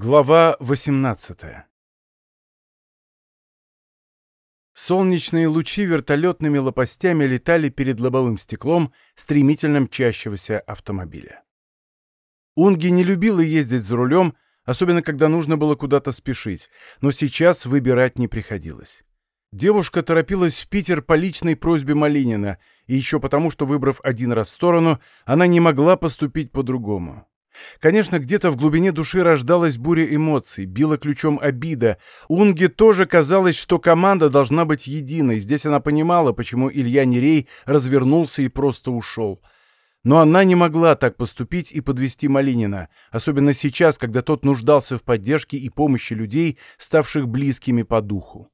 Глава 18 Солнечные лучи вертолетными лопастями летали перед лобовым стеклом стремительно мчащегося автомобиля. Унги не любила ездить за рулем, особенно когда нужно было куда-то спешить, но сейчас выбирать не приходилось. Девушка торопилась в Питер по личной просьбе Малинина, и еще потому, что, выбрав один раз сторону, она не могла поступить по-другому. Конечно, где-то в глубине души рождалась буря эмоций, била ключом обида. Унге тоже казалось, что команда должна быть единой. Здесь она понимала, почему Илья Нерей развернулся и просто ушел. Но она не могла так поступить и подвести Малинина, особенно сейчас, когда тот нуждался в поддержке и помощи людей, ставших близкими по духу.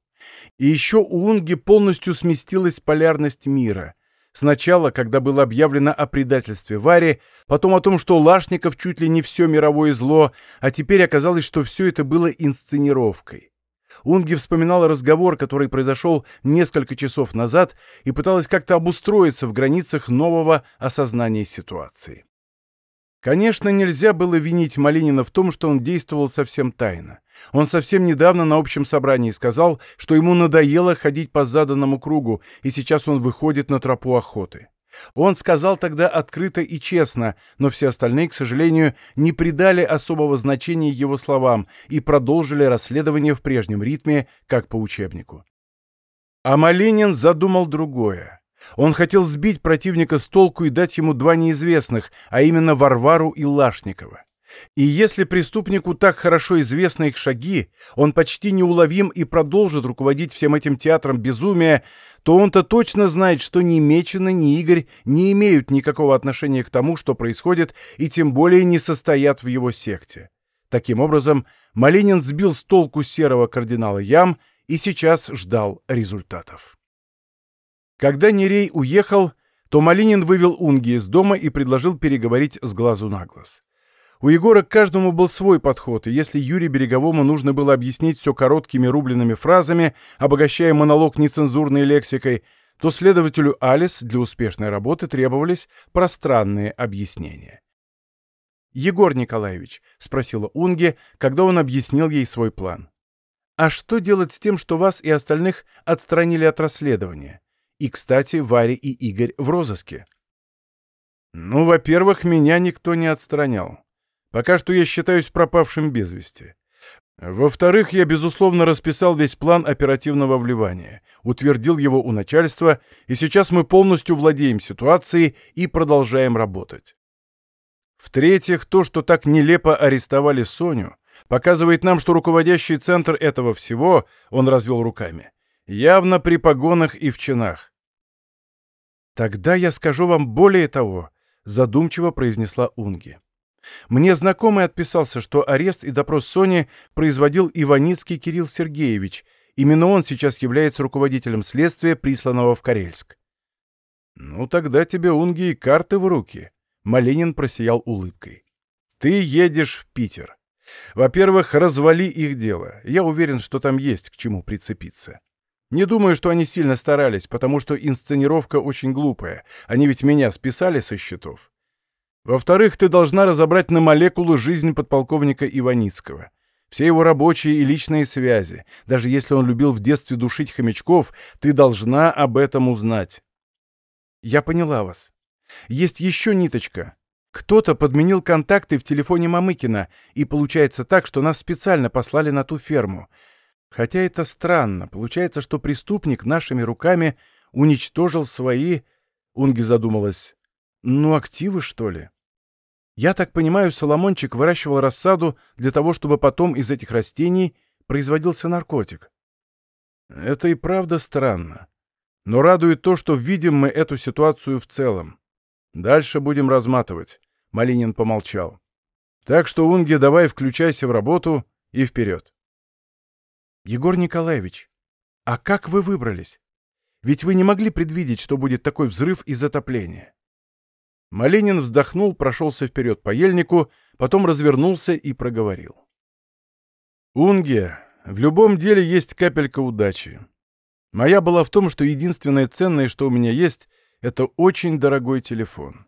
И еще у Унги полностью сместилась полярность мира — Сначала, когда было объявлено о предательстве Варе, потом о том, что Лашников чуть ли не все мировое зло, а теперь оказалось, что все это было инсценировкой. Унги вспоминала разговор, который произошел несколько часов назад, и пыталась как-то обустроиться в границах нового осознания ситуации. Конечно, нельзя было винить Малинина в том, что он действовал совсем тайно. Он совсем недавно на общем собрании сказал, что ему надоело ходить по заданному кругу, и сейчас он выходит на тропу охоты. Он сказал тогда открыто и честно, но все остальные, к сожалению, не придали особого значения его словам и продолжили расследование в прежнем ритме, как по учебнику. А Малинин задумал другое. Он хотел сбить противника с толку и дать ему два неизвестных, а именно Варвару и Лашникова. И если преступнику так хорошо известны их шаги, он почти неуловим и продолжит руководить всем этим театром безумия, то он-то точно знает, что ни Мечина, ни Игорь не имеют никакого отношения к тому, что происходит, и тем более не состоят в его секте. Таким образом, Малинин сбил с толку серого кардинала Ям и сейчас ждал результатов. Когда Нерей уехал, то Малинин вывел Унги из дома и предложил переговорить с глазу на глаз. У Егора к каждому был свой подход, и если Юрию Береговому нужно было объяснить все короткими рубленными фразами, обогащая монолог нецензурной лексикой, то следователю Алис для успешной работы требовались пространные объяснения. «Егор Николаевич», — спросила Унге, когда он объяснил ей свой план, — «а что делать с тем, что вас и остальных отстранили от расследования? И, кстати, Варя и Игорь в розыске. Ну, во-первых, меня никто не отстранял. Пока что я считаюсь пропавшим без вести. Во-вторых, я, безусловно, расписал весь план оперативного вливания, утвердил его у начальства, и сейчас мы полностью владеем ситуацией и продолжаем работать. В-третьих, то, что так нелепо арестовали Соню, показывает нам, что руководящий центр этого всего, он развел руками, явно при погонах и в чинах. «Тогда я скажу вам более того», — задумчиво произнесла Унги. «Мне знакомый отписался, что арест и допрос Сони производил Иваницкий Кирилл Сергеевич. Именно он сейчас является руководителем следствия, присланного в Карельск». «Ну, тогда тебе, Унги, и карты в руки», — Малинин просиял улыбкой. «Ты едешь в Питер. Во-первых, развали их дело. Я уверен, что там есть к чему прицепиться. Не думаю, что они сильно старались, потому что инсценировка очень глупая. Они ведь меня списали со счетов. Во-вторых, ты должна разобрать на молекулу жизнь подполковника Иваницкого. Все его рабочие и личные связи. Даже если он любил в детстве душить хомячков, ты должна об этом узнать. Я поняла вас. Есть еще ниточка. Кто-то подменил контакты в телефоне Мамыкина, и получается так, что нас специально послали на ту ферму. Хотя это странно. Получается, что преступник нашими руками уничтожил свои... Унги задумалась. Ну, активы, что ли? Я так понимаю, Соломончик выращивал рассаду для того, чтобы потом из этих растений производился наркотик. Это и правда странно. Но радует то, что видим мы эту ситуацию в целом. Дальше будем разматывать. Малинин помолчал. Так что, Унги, давай включайся в работу и вперед. «Егор Николаевич, а как вы выбрались? Ведь вы не могли предвидеть, что будет такой взрыв и затопление». Малинин вздохнул, прошелся вперед по ельнику, потом развернулся и проговорил. «Унге, в любом деле есть капелька удачи. Моя была в том, что единственное ценное, что у меня есть, это очень дорогой телефон.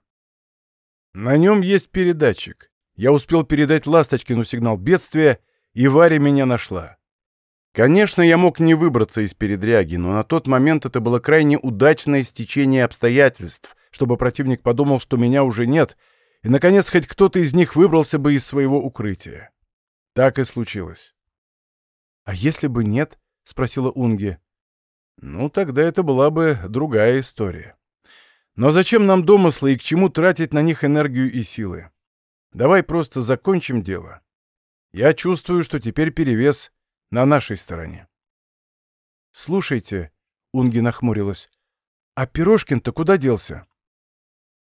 На нем есть передатчик, Я успел передать Ласточкину сигнал бедствия, и Варя меня нашла. Конечно, я мог не выбраться из передряги, но на тот момент это было крайне удачное стечение обстоятельств, чтобы противник подумал, что меня уже нет, и, наконец, хоть кто-то из них выбрался бы из своего укрытия. Так и случилось. «А если бы нет?» — спросила Унги. «Ну, тогда это была бы другая история. Но зачем нам домыслы и к чему тратить на них энергию и силы? Давай просто закончим дело. Я чувствую, что теперь перевес на нашей стороне». «Слушайте», — Унги нахмурилась, — «а Пирожкин-то куда делся?»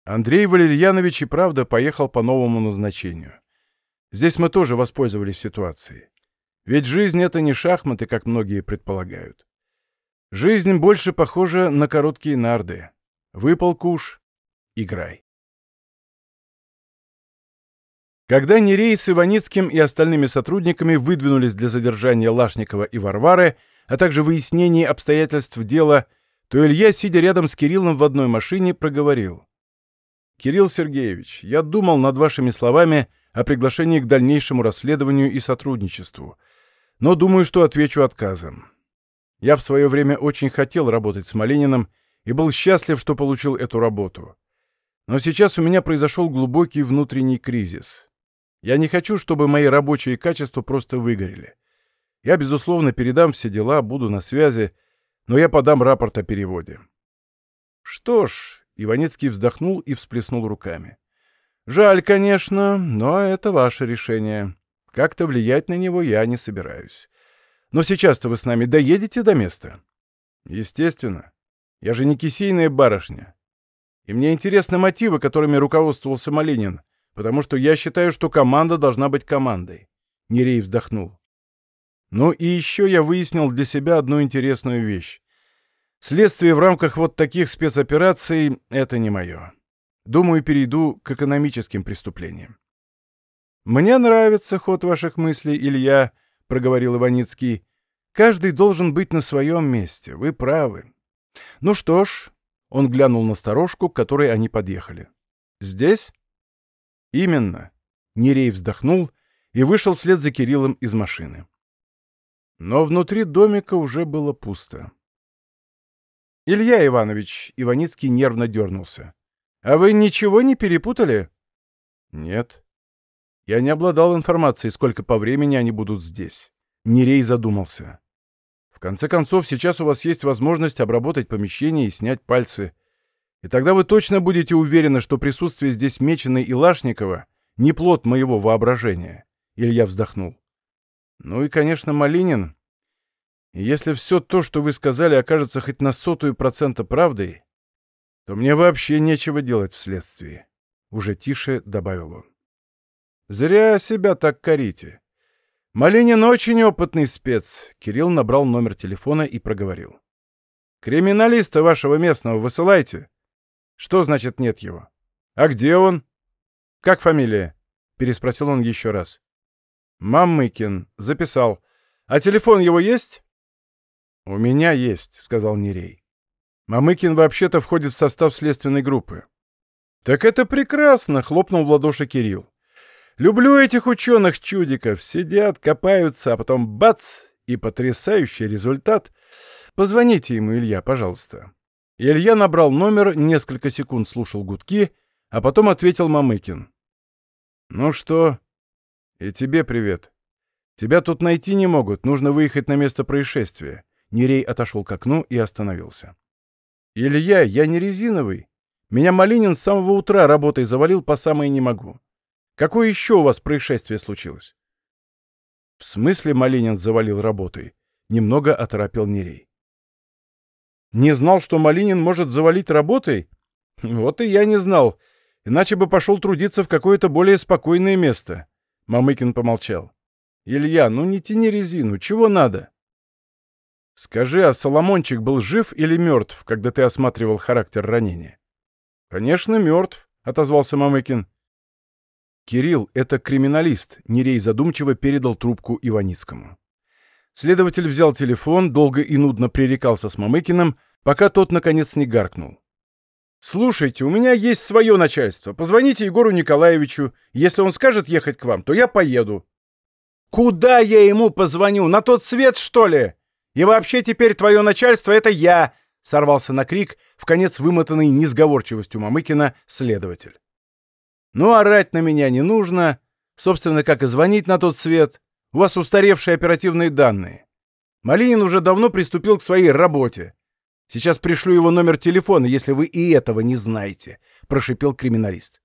Андрей Валерьянович и правда поехал по новому назначению. Здесь мы тоже воспользовались ситуацией. Ведь жизнь — это не шахматы, как многие предполагают. Жизнь больше похожа на короткие нарды. Выпал куш — играй. Когда Нерей с Иваницким и остальными сотрудниками выдвинулись для задержания Лашникова и Варвары, а также выяснения обстоятельств дела, то Илья, сидя рядом с Кириллом в одной машине, проговорил. «Кирилл Сергеевич, я думал над вашими словами о приглашении к дальнейшему расследованию и сотрудничеству, но думаю, что отвечу отказом. Я в свое время очень хотел работать с Малининым и был счастлив, что получил эту работу. Но сейчас у меня произошел глубокий внутренний кризис. Я не хочу, чтобы мои рабочие качества просто выгорели. Я, безусловно, передам все дела, буду на связи, но я подам рапорт о переводе. Что ж, Иваницкий вздохнул и всплеснул руками. Жаль, конечно, но это ваше решение. Как-то влиять на него я не собираюсь. Но сейчас-то вы с нами доедете до места? Естественно. Я же не кисейная барышня. И мне интересны мотивы, которыми руководствовался Малинин, потому что я считаю, что команда должна быть командой. Нерей вздохнул. Ну и еще я выяснил для себя одну интересную вещь. Следствие в рамках вот таких спецопераций — это не мое. Думаю, перейду к экономическим преступлениям. «Мне нравится ход ваших мыслей, Илья», — проговорил Иваницкий. «Каждый должен быть на своем месте. Вы правы». «Ну что ж», — он глянул на сторожку, к которой они подъехали. «Здесь?» «Именно». Нерей вздохнул и вышел вслед за Кириллом из машины. Но внутри домика уже было пусто. «Илья Иванович», — Иваницкий нервно дернулся, — «а вы ничего не перепутали?» «Нет». Я не обладал информацией, сколько по времени они будут здесь. Нерей задумался. В конце концов, сейчас у вас есть возможность обработать помещение и снять пальцы. И тогда вы точно будете уверены, что присутствие здесь Меченой и Лашникова не плод моего воображения. Илья вздохнул. Ну и, конечно, Малинин. И если все то, что вы сказали, окажется хоть на сотую процента правдой, то мне вообще нечего делать в следствии. Уже тише добавил он. Зря себя так корите. Малинин очень опытный спец. Кирилл набрал номер телефона и проговорил. Криминалиста вашего местного высылайте. Что значит нет его? А где он? Как фамилия? Переспросил он еще раз. Мамыкин. Записал. А телефон его есть? «У меня есть», — сказал Нерей. «Мамыкин вообще-то входит в состав следственной группы». «Так это прекрасно!» — хлопнул в ладоши Кирилл. «Люблю этих ученых-чудиков. Сидят, копаются, а потом бац! И потрясающий результат. Позвоните ему, Илья, пожалуйста». Илья набрал номер, несколько секунд слушал гудки, а потом ответил Мамыкин. «Ну что? И тебе привет. Тебя тут найти не могут, нужно выехать на место происшествия. Нерей отошел к окну и остановился. «Илья, я не резиновый. Меня Малинин с самого утра работой завалил по самое не могу. Какое еще у вас происшествие случилось?» «В смысле Малинин завалил работой?» Немного оторопел Нерей. «Не знал, что Малинин может завалить работой? Вот и я не знал, иначе бы пошел трудиться в какое-то более спокойное место». Мамыкин помолчал. «Илья, ну не тяни резину, чего надо?» Скажи, а Соломончик был жив или мертв, когда ты осматривал характер ранения? Конечно, мертв, отозвался Мамыкин. Кирилл — это криминалист, Нерей задумчиво передал трубку Иваницкому. Следователь взял телефон, долго и нудно пререкался с Мамыкиным, пока тот, наконец, не гаркнул. «Слушайте, у меня есть свое начальство. Позвоните Егору Николаевичу. Если он скажет ехать к вам, то я поеду». «Куда я ему позвоню? На тот свет, что ли? И вообще теперь твое начальство — это я!» — сорвался на крик, в конец вымотанный несговорчивостью Мамыкина, следователь. «Ну, орать на меня не нужно. Собственно, как и звонить на тот свет. У вас устаревшие оперативные данные. Малинин уже давно приступил к своей работе. Сейчас пришлю его номер телефона, если вы и этого не знаете», — прошипел криминалист.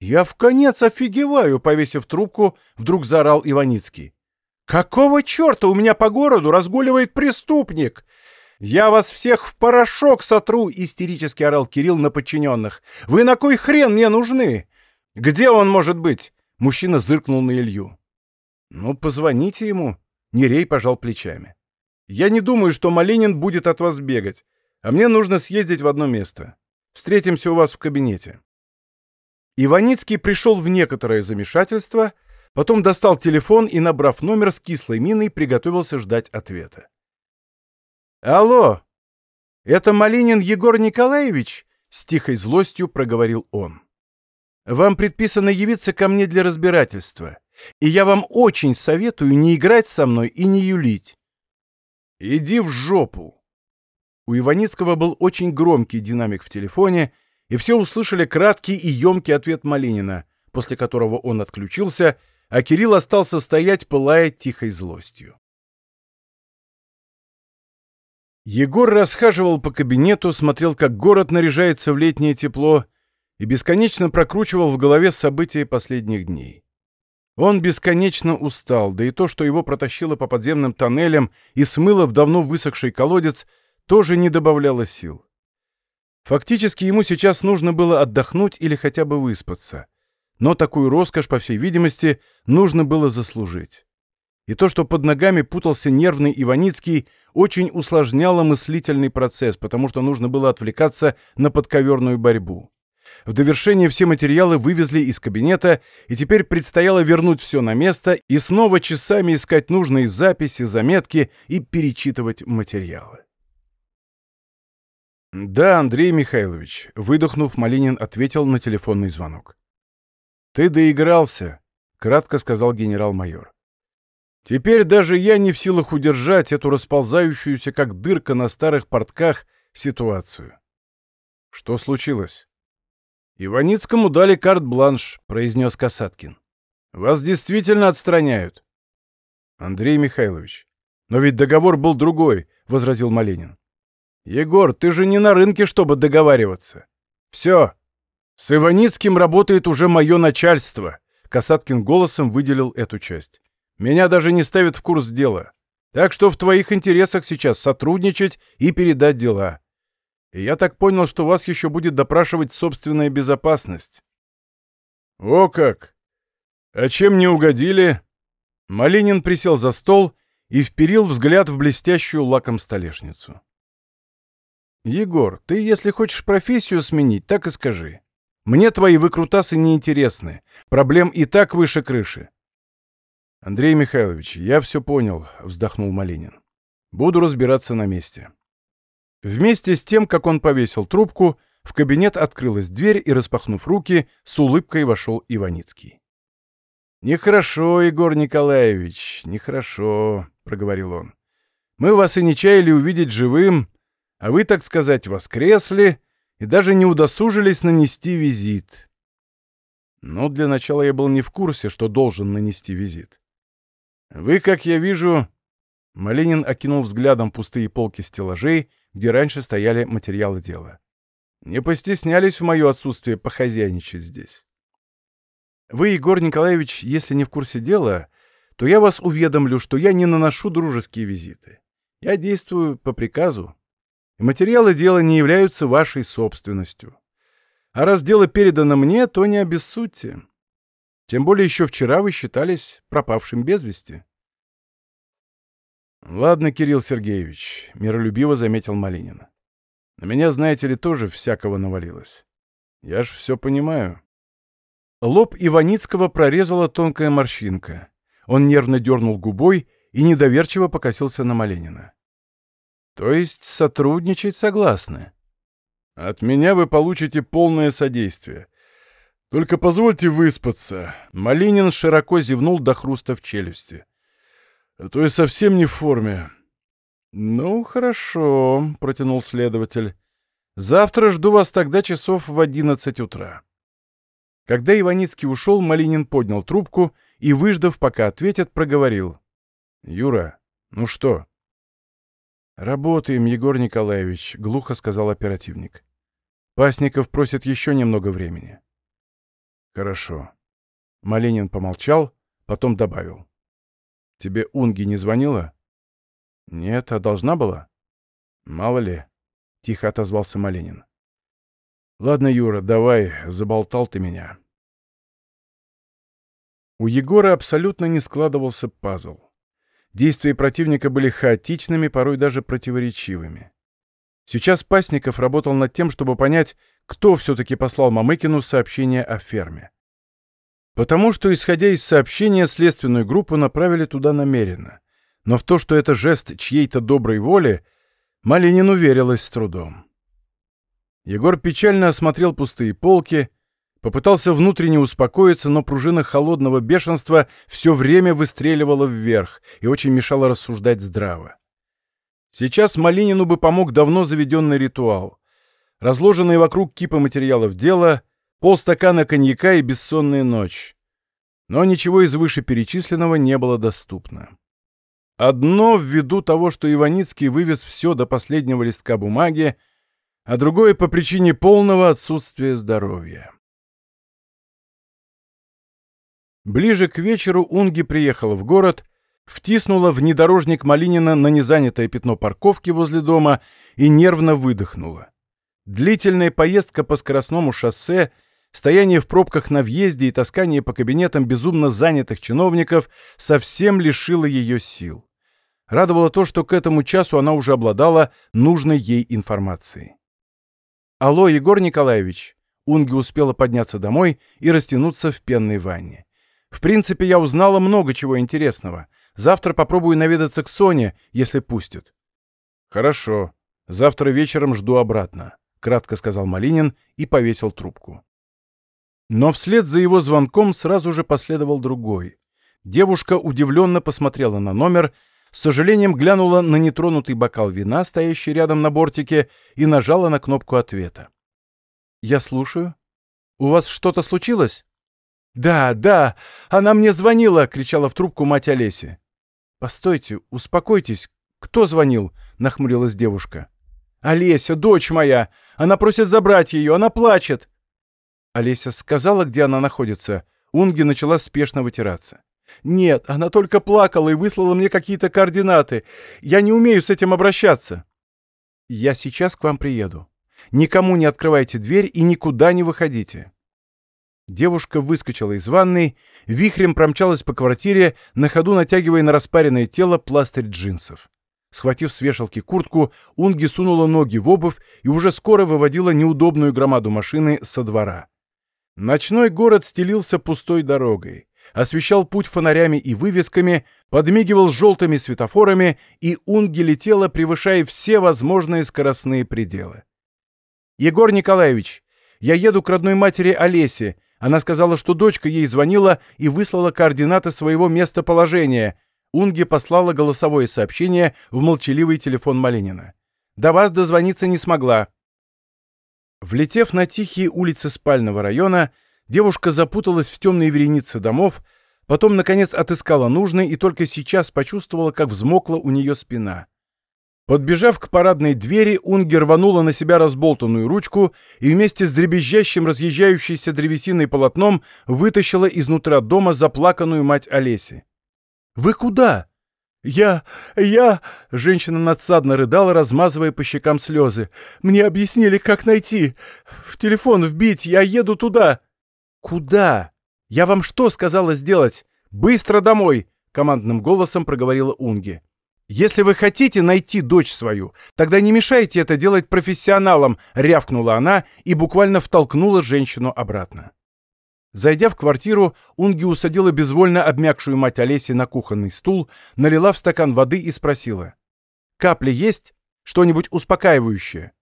«Я в конец офигеваю!» — повесив трубку, вдруг заорал Иваницкий. «Какого черта у меня по городу разгуливает преступник? Я вас всех в порошок сотру!» — истерически орал Кирилл на подчиненных. «Вы на кой хрен мне нужны? Где он может быть?» Мужчина зыркнул на Илью. «Ну, позвоните ему». Нерей пожал плечами. «Я не думаю, что Малинин будет от вас бегать, а мне нужно съездить в одно место. Встретимся у вас в кабинете». Иваницкий пришел в некоторое замешательство, потом достал телефон и, набрав номер с кислой миной, приготовился ждать ответа. «Алло! Это Малинин Егор Николаевич?» — с тихой злостью проговорил он. «Вам предписано явиться ко мне для разбирательства, и я вам очень советую не играть со мной и не юлить». «Иди в жопу!» У Иваницкого был очень громкий динамик в телефоне — и все услышали краткий и емкий ответ Малинина, после которого он отключился, а Кирилл остался стоять, пылая тихой злостью. Егор расхаживал по кабинету, смотрел, как город наряжается в летнее тепло, и бесконечно прокручивал в голове события последних дней. Он бесконечно устал, да и то, что его протащило по подземным тоннелям и смыло в давно высохший колодец, тоже не добавляло сил. Фактически ему сейчас нужно было отдохнуть или хотя бы выспаться. Но такую роскошь, по всей видимости, нужно было заслужить. И то, что под ногами путался нервный Иваницкий, очень усложняло мыслительный процесс, потому что нужно было отвлекаться на подковерную борьбу. В довершение все материалы вывезли из кабинета, и теперь предстояло вернуть все на место и снова часами искать нужные записи, заметки и перечитывать материалы. «Да, Андрей Михайлович», — выдохнув, Малинин ответил на телефонный звонок. «Ты доигрался», — кратко сказал генерал-майор. «Теперь даже я не в силах удержать эту расползающуюся, как дырка на старых портках, ситуацию». «Что случилось?» «Иваницкому дали карт-бланш», — произнес Касаткин. «Вас действительно отстраняют». «Андрей Михайлович, но ведь договор был другой», — возразил Малинин. «Егор, ты же не на рынке, чтобы договариваться. Все. С Иваницким работает уже мое начальство». Касаткин голосом выделил эту часть. «Меня даже не ставят в курс дела. Так что в твоих интересах сейчас сотрудничать и передать дела. Я так понял, что вас еще будет допрашивать собственная безопасность». «О как! А чем не угодили?» Малинин присел за стол и вперил взгляд в блестящую лаком столешницу. «Егор, ты, если хочешь профессию сменить, так и скажи. Мне твои выкрутасы не интересны. Проблем и так выше крыши». «Андрей Михайлович, я все понял», — вздохнул Малинин. «Буду разбираться на месте». Вместе с тем, как он повесил трубку, в кабинет открылась дверь и, распахнув руки, с улыбкой вошел Иваницкий. «Нехорошо, Егор Николаевич, нехорошо», — проговорил он. «Мы вас и не чаяли увидеть живым, а вы, так сказать, воскресли и даже не удосужились нанести визит. Но для начала я был не в курсе, что должен нанести визит. Вы, как я вижу... Малинин окинул взглядом пустые полки стеллажей, где раньше стояли материалы дела. Не постеснялись в мое отсутствие похозяйничать здесь. Вы, Егор Николаевич, если не в курсе дела, то я вас уведомлю, что я не наношу дружеские визиты. Я действую по приказу, и материалы дела не являются вашей собственностью. А раз дело передано мне, то не обессудьте. Тем более еще вчера вы считались пропавшим без вести. «Ладно, Кирилл Сергеевич», — миролюбиво заметил Малинин. «На меня, знаете ли, тоже всякого навалилось. Я ж все понимаю». Лоб Иваницкого прорезала тонкая морщинка. Он нервно дернул губой и недоверчиво покосился на Малинина. То есть сотрудничать согласны? От меня вы получите полное содействие. Только позвольте выспаться. Малинин широко зевнул до хруста в челюсти. А то я совсем не в форме. Ну, хорошо, протянул следователь. Завтра жду вас тогда часов в одиннадцать утра. Когда Иваницкий ушел, Малинин поднял трубку и, выждав, пока ответят, проговорил. «Юра, ну что?» «Работаем, Егор Николаевич», — глухо сказал оперативник. «Пасников просит еще немного времени». «Хорошо». Малинин помолчал, потом добавил. «Тебе Унги не звонила?» «Нет, а должна была?» «Мало ли», — тихо отозвался Малинин. «Ладно, Юра, давай, заболтал ты меня». У Егора абсолютно не складывался пазл. Действия противника были хаотичными, порой даже противоречивыми. Сейчас Пасников работал над тем, чтобы понять, кто все-таки послал Мамыкину сообщение о ферме. Потому что, исходя из сообщения, следственную группу направили туда намеренно. Но в то, что это жест чьей-то доброй воли, Малинин уверилась с трудом. Егор печально осмотрел пустые полки, попытался внутренне успокоиться, но пружина холодного бешенства все время выстреливала вверх и очень мешала рассуждать здраво. Сейчас Малинину бы помог давно заведенный ритуал. Разложенные вокруг кипы материалов дела, полстакана коньяка и бессонная ночь. Но ничего из вышеперечисленного не было доступно. Одно ввиду того, что Иваницкий вывез все до последнего листка бумаги, а другое по причине полного отсутствия здоровья. Ближе к вечеру Унги приехала в город, втиснула внедорожник Малинина на незанятое пятно парковки возле дома и нервно выдохнула. Длительная поездка по скоростному шоссе, стояние в пробках на въезде и таскание по кабинетам безумно занятых чиновников совсем лишило ее сил. Радовало то, что к этому часу она уже обладала нужной ей информацией. «Алло, Егор Николаевич!» Унги успела подняться домой и растянуться в пенной ванне. «В принципе, я узнала много чего интересного. Завтра попробую наведаться к Соне, если пустят». «Хорошо. Завтра вечером жду обратно», — кратко сказал Малинин и повесил трубку. Но вслед за его звонком сразу же последовал другой. Девушка удивленно посмотрела на номер с сожалением глянула на нетронутый бокал вина, стоящий рядом на бортике, и нажала на кнопку ответа. «Я слушаю. У вас что-то случилось?» «Да, да, она мне звонила!» — кричала в трубку мать Олеси. «Постойте, успокойтесь. Кто звонил?» — нахмурилась девушка. «Олеся, дочь моя! Она просит забрать ее, она плачет!» Олеся сказала, где она находится. Унги начала спешно вытираться. «Нет, она только плакала и выслала мне какие-то координаты. Я не умею с этим обращаться». «Я сейчас к вам приеду. Никому не открывайте дверь и никуда не выходите». Девушка выскочила из ванной, вихрем промчалась по квартире, на ходу натягивая на распаренное тело пластырь джинсов. Схватив с вешалки куртку, Унги сунула ноги в обувь и уже скоро выводила неудобную громаду машины со двора. Ночной город стелился пустой дорогой освещал путь фонарями и вывесками, подмигивал желтыми светофорами, и Унги летела, превышая все возможные скоростные пределы. «Егор Николаевич, я еду к родной матери Олесе. Она сказала, что дочка ей звонила и выслала координаты своего местоположения». Унги послала голосовое сообщение в молчаливый телефон Малинина. «До вас дозвониться не смогла». Влетев на тихие улицы спального района, Девушка запуталась в темной веренице домов, потом, наконец, отыскала нужный и только сейчас почувствовала, как взмокла у нее спина. Подбежав к парадной двери, Унги рванула на себя разболтанную ручку и вместе с дребезжащим разъезжающейся древесиной полотном вытащила изнутра дома заплаканную мать Олеси. «Вы куда?» «Я... я...» — женщина надсадно рыдала, размазывая по щекам слезы. «Мне объяснили, как найти. В телефон вбить, я еду туда». «Куда? Я вам что сказала сделать? Быстро домой!» — командным голосом проговорила Унги. «Если вы хотите найти дочь свою, тогда не мешайте это делать профессионалам», — рявкнула она и буквально втолкнула женщину обратно. Зайдя в квартиру, Унги усадила безвольно обмякшую мать Олеси на кухонный стул, налила в стакан воды и спросила. «Капли есть? Что-нибудь успокаивающее?»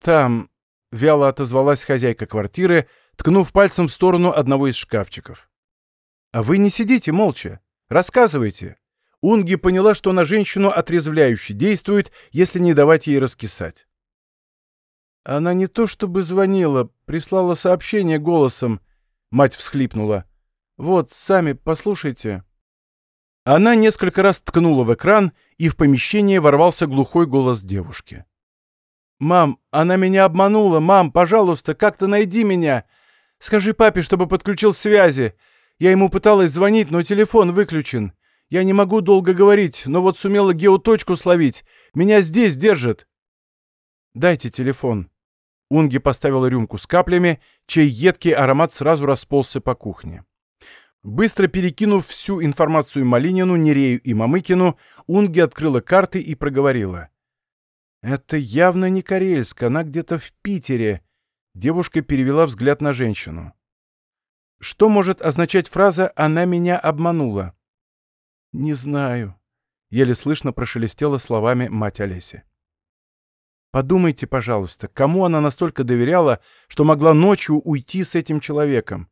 «Там...» — вяло отозвалась хозяйка квартиры, ткнув пальцем в сторону одного из шкафчиков. «А вы не сидите молча. Рассказывайте». Унги поняла, что на женщину отрезвляюще действует, если не давать ей раскисать. Она не то чтобы звонила, прислала сообщение голосом. Мать всхлипнула. «Вот, сами послушайте». Она несколько раз ткнула в экран, и в помещение ворвался глухой голос девушки. «Мам, она меня обманула! Мам, пожалуйста, как-то найди меня! Скажи папе, чтобы подключил связи! Я ему пыталась звонить, но телефон выключен. Я не могу долго говорить, но вот сумела геоточку словить. Меня здесь держат!» «Дайте телефон». Унги поставила рюмку с каплями, чей едкий аромат сразу расползся по кухне. Быстро перекинув всю информацию Малинину, Нерею и Мамыкину, Унги открыла карты и проговорила. «Это явно не Карельск, она где-то в Питере». Девушка перевела взгляд на женщину. «Что может означать фраза «она меня обманула»?» «Не знаю», — еле слышно прошелестела словами мать Олеси. «Подумайте, пожалуйста, кому она настолько доверяла, что могла ночью уйти с этим человеком?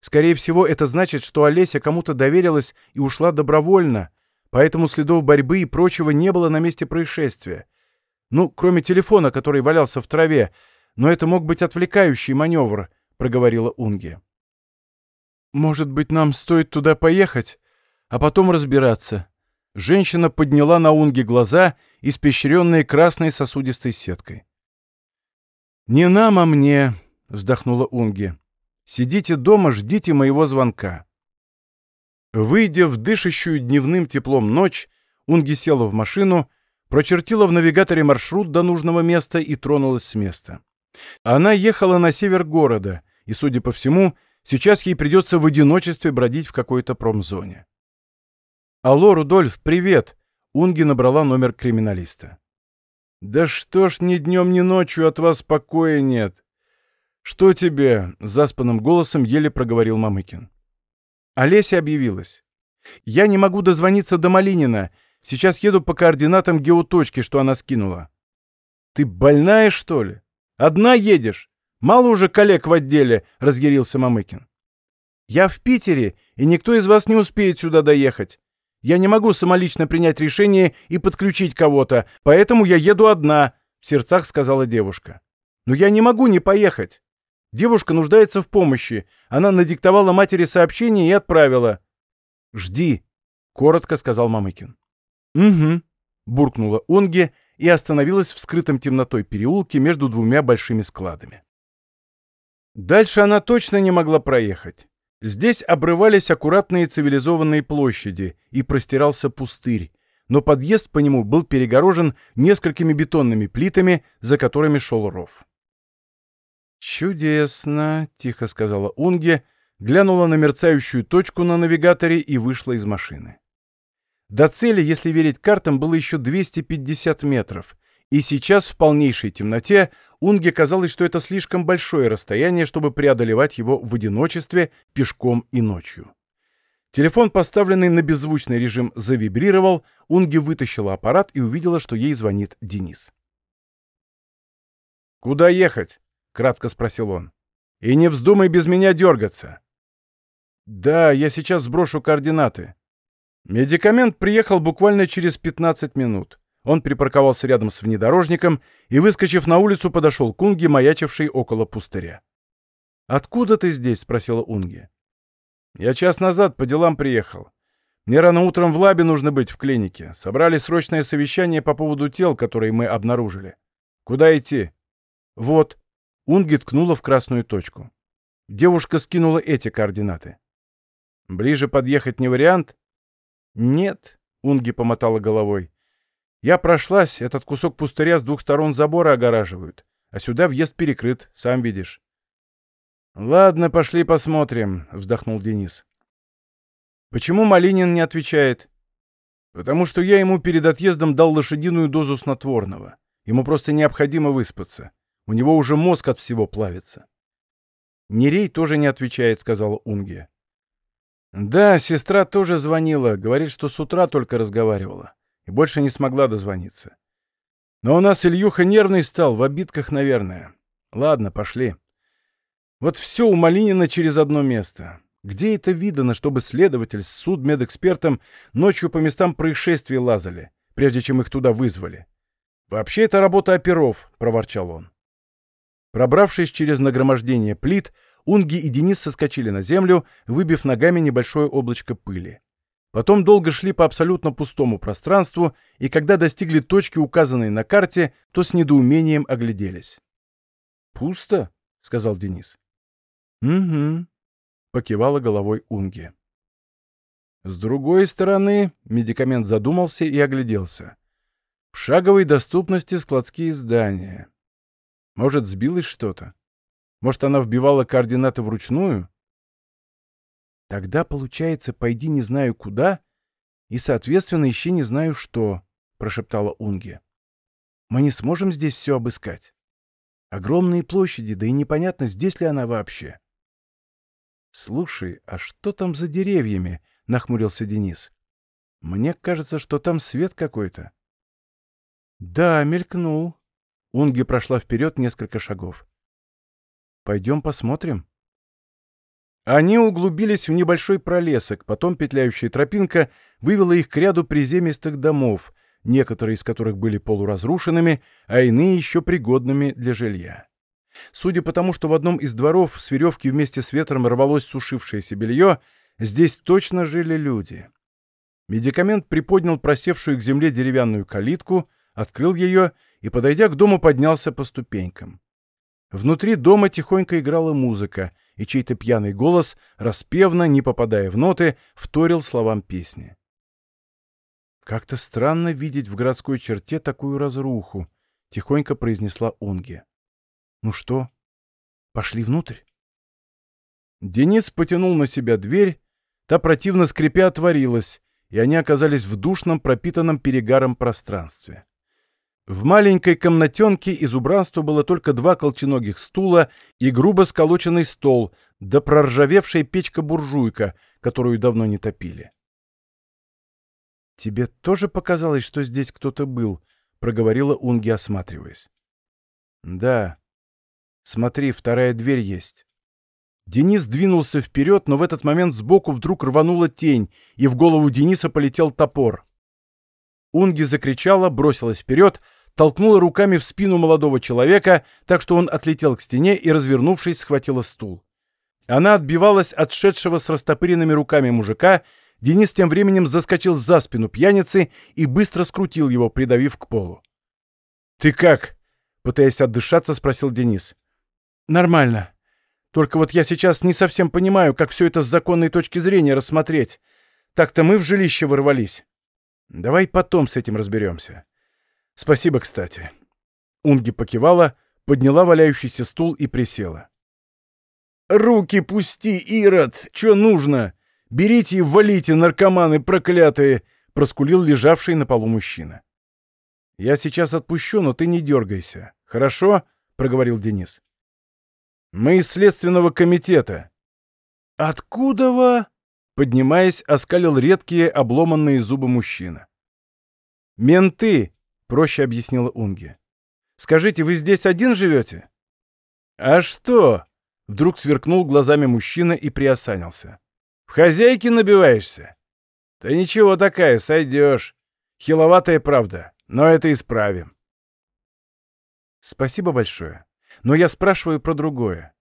Скорее всего, это значит, что Олеся кому-то доверилась и ушла добровольно, поэтому следов борьбы и прочего не было на месте происшествия. Ну, кроме телефона, который валялся в траве, но это мог быть отвлекающий маневр», — проговорила Унги. «Может быть, нам стоит туда поехать, а потом разбираться?» Женщина подняла на Унги глаза, испещренные красной сосудистой сеткой. «Не нам, а мне», — вздохнула Унги. Сидите дома, ждите моего звонка». Выйдя в дышащую дневным теплом ночь, Унги села в машину, прочертила в навигаторе маршрут до нужного места и тронулась с места. Она ехала на север города, и, судя по всему, сейчас ей придется в одиночестве бродить в какой-то промзоне. «Алло, Рудольф, привет!» Унги набрала номер криминалиста. «Да что ж ни днем, ни ночью от вас покоя нет. «Что тебе?» — заспанным голосом еле проговорил Мамыкин. Олеся объявилась. «Я не могу дозвониться до Малинина. Сейчас еду по координатам геоточки, что она скинула». «Ты больная, что ли? Одна едешь? Мало уже коллег в отделе», — разъярился Мамыкин. «Я в Питере, и никто из вас не успеет сюда доехать. Я не могу самолично принять решение и подключить кого-то, поэтому я еду одна», — в сердцах сказала девушка. «Но я не могу не поехать. Девушка нуждается в помощи. Она надиктовала матери сообщение и отправила. «Жди», — коротко сказал Мамыкин. «Угу», — буркнула Онге и остановилась в скрытом темнотой переулке между двумя большими складами. Дальше она точно не могла проехать. Здесь обрывались аккуратные цивилизованные площади и простирался пустырь, но подъезд по нему был перегорожен несколькими бетонными плитами, за которыми шел ров. «Чудесно!» — тихо сказала Унге, глянула на мерцающую точку на навигаторе и вышла из машины. До цели, если верить картам, было еще 250 метров, и сейчас в полнейшей темноте Унге казалось, что это слишком большое расстояние, чтобы преодолевать его в одиночестве, пешком и ночью. Телефон, поставленный на беззвучный режим, завибрировал, Унге вытащила аппарат и увидела, что ей звонит Денис. «Куда ехать?» кратко спросил он. «И не вздумай без меня дергаться». «Да, я сейчас сброшу координаты». Медикамент приехал буквально через 15 минут. Он припарковался рядом с внедорожником и, выскочив на улицу, подошел к Унге, маячившей около пустыря. «Откуда ты здесь?» — спросила Унге. «Я час назад по делам приехал. Мне рано утром в лабе нужно быть в клинике. Собрали срочное совещание по поводу тел, которые мы обнаружили. Куда идти?» «Вот», Унги ткнула в красную точку. Девушка скинула эти координаты. «Ближе подъехать не вариант?» «Нет», — Унги помотала головой. «Я прошлась, этот кусок пустыря с двух сторон забора огораживают, а сюда въезд перекрыт, сам видишь». «Ладно, пошли посмотрим», — вздохнул Денис. «Почему Малинин не отвечает?» «Потому что я ему перед отъездом дал лошадиную дозу снотворного. Ему просто необходимо выспаться. У него уже мозг от всего плавится. Нерей тоже не отвечает, сказала Унге. Да, сестра тоже звонила, говорит, что с утра только разговаривала и больше не смогла дозвониться. Но у нас Ильюха нервный стал, в обидках, наверное. Ладно, пошли. Вот все у Малинина через одно место. Где это видано, чтобы следователь с судмедэкспертом ночью по местам происшествий лазали, прежде чем их туда вызвали? Вообще это работа оперов, проворчал он. Пробравшись через нагромождение плит, Унги и Денис соскочили на землю, выбив ногами небольшое облачко пыли. Потом долго шли по абсолютно пустому пространству, и когда достигли точки, указанной на карте, то с недоумением огляделись. «Пусто?» — сказал Денис. «Угу», — покивала головой Унги. С другой стороны, медикамент задумался и огляделся. В шаговой доступности складские здания. Может, сбилось что-то? Может, она вбивала координаты вручную? Тогда, получается, пойди не знаю куда и, соответственно, ищи не знаю что, — прошептала Унги. Мы не сможем здесь все обыскать. Огромные площади, да и непонятно, здесь ли она вообще. Слушай, а что там за деревьями? — нахмурился Денис. Мне кажется, что там свет какой-то. Да, мелькнул. Унги прошла вперед несколько шагов. Пойдем посмотрим. Они углубились в небольшой пролесок, потом петляющая тропинка вывела их к ряду приземистых домов, некоторые из которых были полуразрушенными, а иные еще пригодными для жилья. Судя по тому, что в одном из дворов с веревки вместе с ветром рвалось сушившееся белье, здесь точно жили люди. Медикамент приподнял просевшую к земле деревянную калитку, открыл ее и, подойдя к дому, поднялся по ступенькам. Внутри дома тихонько играла музыка, и чей-то пьяный голос, распевно, не попадая в ноты, вторил словам песни. «Как-то странно видеть в городской черте такую разруху», — тихонько произнесла Унги. «Ну что, пошли внутрь?» Денис потянул на себя дверь, та противно скрипя отворилась, и они оказались в душном, пропитанном перегаром пространстве. В маленькой комнатенке из убранства было только два колченогих стула и грубо сколоченный стол, да проржавевшая печка-буржуйка, которую давно не топили. «Тебе тоже показалось, что здесь кто-то был?» — проговорила Унги, осматриваясь. «Да. Смотри, вторая дверь есть». Денис двинулся вперед, но в этот момент сбоку вдруг рванула тень, и в голову Дениса полетел топор. Унги закричала, бросилась вперед, толкнула руками в спину молодого человека, так что он отлетел к стене и, развернувшись, схватила стул. Она отбивалась от шедшего с растопыренными руками мужика, Денис тем временем заскочил за спину пьяницы и быстро скрутил его, придавив к полу. «Ты как?» — пытаясь отдышаться, спросил Денис. «Нормально. Только вот я сейчас не совсем понимаю, как все это с законной точки зрения рассмотреть. Так-то мы в жилище ворвались. Давай потом с этим разберемся. Спасибо, кстати. Унги покивала, подняла валяющийся стул и присела. «Руки пусти, Ирод! Че нужно? Берите и валите, наркоманы проклятые!» — проскулил лежавший на полу мужчина. «Я сейчас отпущу, но ты не дергайся. Хорошо?» — проговорил Денис. «Мы из следственного комитета». «Откуда вы?» — поднимаясь, оскалил редкие обломанные зубы мужчина. «Менты!» — проще объяснила Унги. «Скажите, вы здесь один живете?» «А что?» — вдруг сверкнул глазами мужчина и приосанился. «В хозяйке набиваешься?» «Да ничего такая, сойдешь. Хиловатая правда, но это исправим». «Спасибо большое. Но я спрашиваю про другое.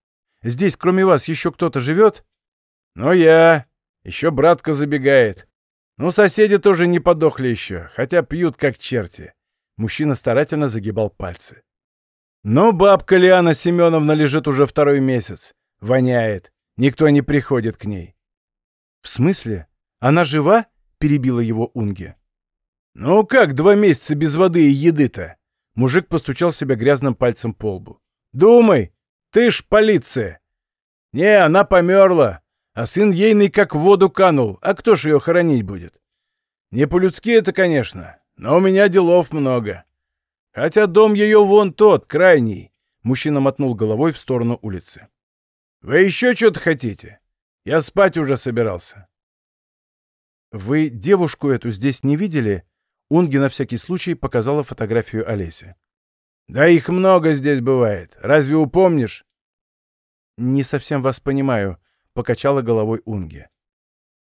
Здесь, кроме вас, еще кто-то живет?» «Ну я. Еще братка забегает. Ну, соседи тоже не подохли еще, хотя пьют как черти. Мужчина старательно загибал пальцы. «Ну, бабка Лиана Семеновна лежит уже второй месяц. Воняет. Никто не приходит к ней». «В смысле? Она жива?» — перебила его Унге. «Ну как два месяца без воды и еды-то?» Мужик постучал себя грязным пальцем по лбу. «Думай, ты ж полиция!» «Не, она померла, а сын ейный как в воду канул, а кто ж ее хоронить будет?» «Не по-людски это, конечно, но у меня делов много. Хотя дом ее вон тот, крайний. Мужчина мотнул головой в сторону улицы. Вы еще что-то хотите? Я спать уже собирался. Вы девушку эту здесь не видели? Унги на всякий случай показала фотографию Олеси. Да их много здесь бывает. Разве упомнишь? Не совсем вас понимаю, покачала головой Унги.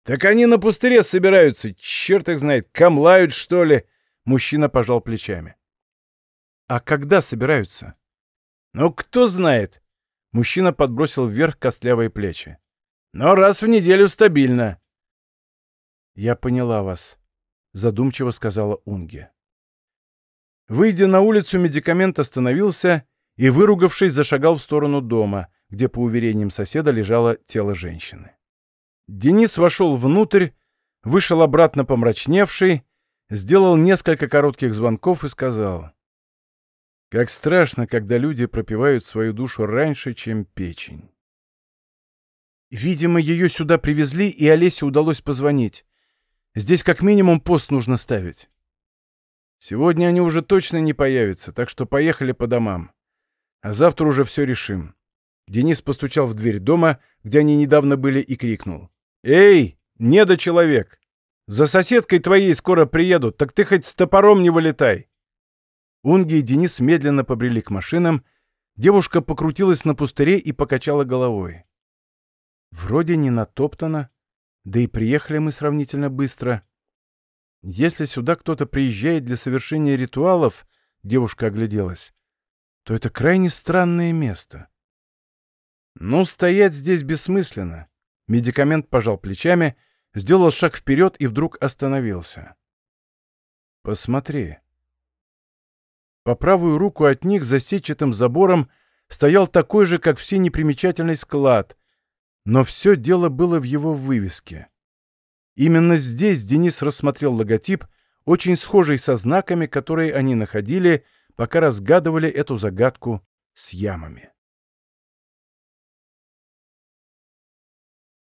Так они на пустыре собираются, черт их знает, камлают, что ли? Мужчина пожал плечами. А когда собираются? Ну, кто знает. Мужчина подбросил вверх костлявые плечи. Но раз в неделю стабильно. Я поняла вас, задумчиво сказала Унги. Выйдя на улицу, медикамент остановился и, выругавшись, зашагал в сторону дома, где, по уверениям соседа, лежало тело женщины. Денис вошел внутрь, вышел обратно помрачневший, сделал несколько коротких звонков и сказал. «Как страшно, когда люди пропивают свою душу раньше, чем печень». «Видимо, ее сюда привезли, и Олесе удалось позвонить. Здесь как минимум пост нужно ставить». Сегодня они уже точно не появятся, так что поехали по домам. А завтра уже все решим. Денис постучал в дверь дома, где они недавно были, и крикнул. «Эй, недочеловек! За соседкой твоей скоро приедут, так ты хоть с топором не вылетай!» Унги и Денис медленно побрели к машинам. Девушка покрутилась на пустыре и покачала головой. «Вроде не натоптано, да и приехали мы сравнительно быстро». Если сюда кто-то приезжает для совершения ритуалов, девушка огляделась, то это крайне странное место. Ну, стоять здесь бессмысленно. Медикамент пожал плечами, сделал шаг вперед и вдруг остановился. Посмотри. По правую руку от них за сетчатым забором стоял такой же, как все непримечательный склад, но все дело было в его вывеске. Именно здесь Денис рассмотрел логотип, очень схожий со знаками, которые они находили, пока разгадывали эту загадку с ямами.